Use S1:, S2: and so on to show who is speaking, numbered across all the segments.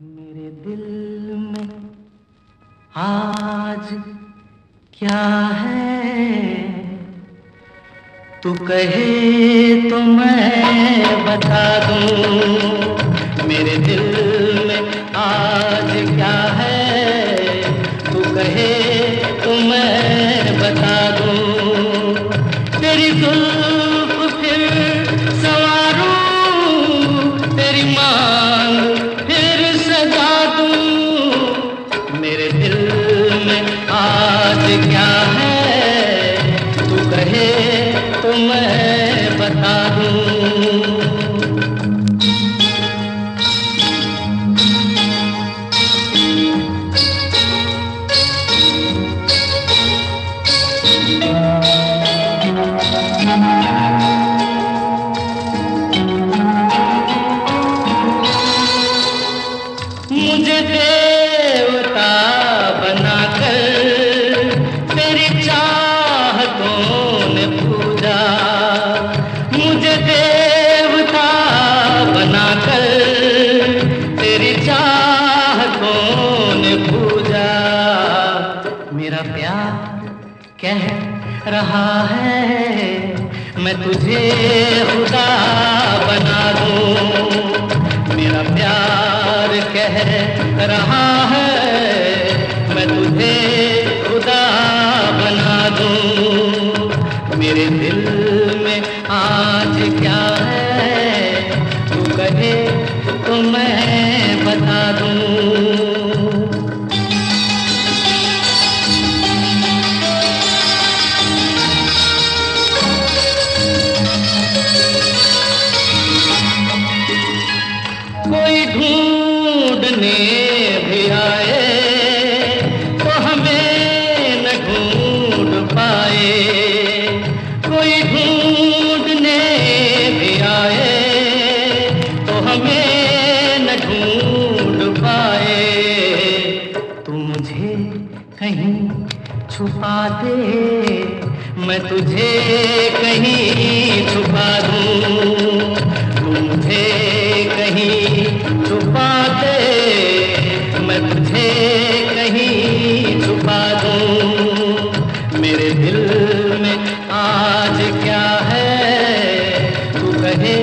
S1: मेरे दिल में आज क्या है? तू कहे तो मैं बता दूँ, मेरे दिल में आज क्या है? तू कहे तो मैं बता दूँ, तेरी जुल्फ कह रहा है, मैं तुझे खुदा बना दूँ। मेरा प्यार कह रहा है, मैं तुझे खुदा बना दूँ। मेरे दिल में आज क्या है, तू कहे तो मैं बता दूँ। कहीं छुपा दे, मैं तुझे कहीं छुपा दूँ। मुझे कहीं छुपा दे, मैं तुझे कहीं छुपा दूँ। मेरे दिल में आज क्या है, तू कहे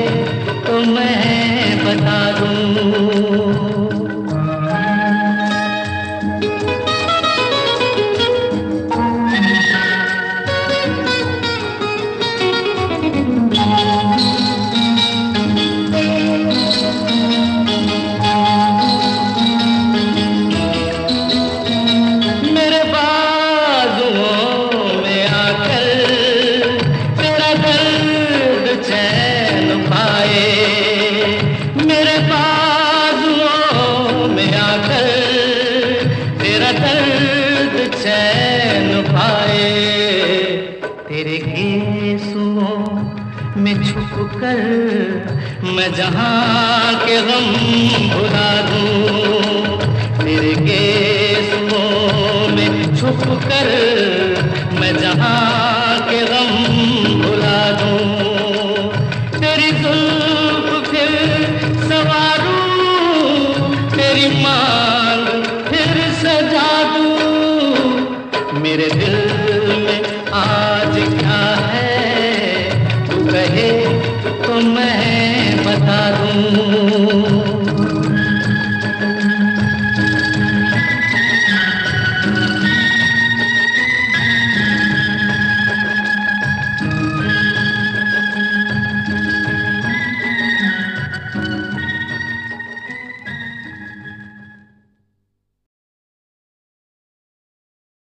S1: तो मैं तेरे में छुप कर मैं जहाँ के गम भुला दूँ। तेरे केसुओं में छुप कर मैं जहाँ के गम भुला दूँ। तेरी जुल्फ फिर सवारूं, तेरी मांग फिर सजा दूँ। मेरे दिल तो मैं बता दूँ।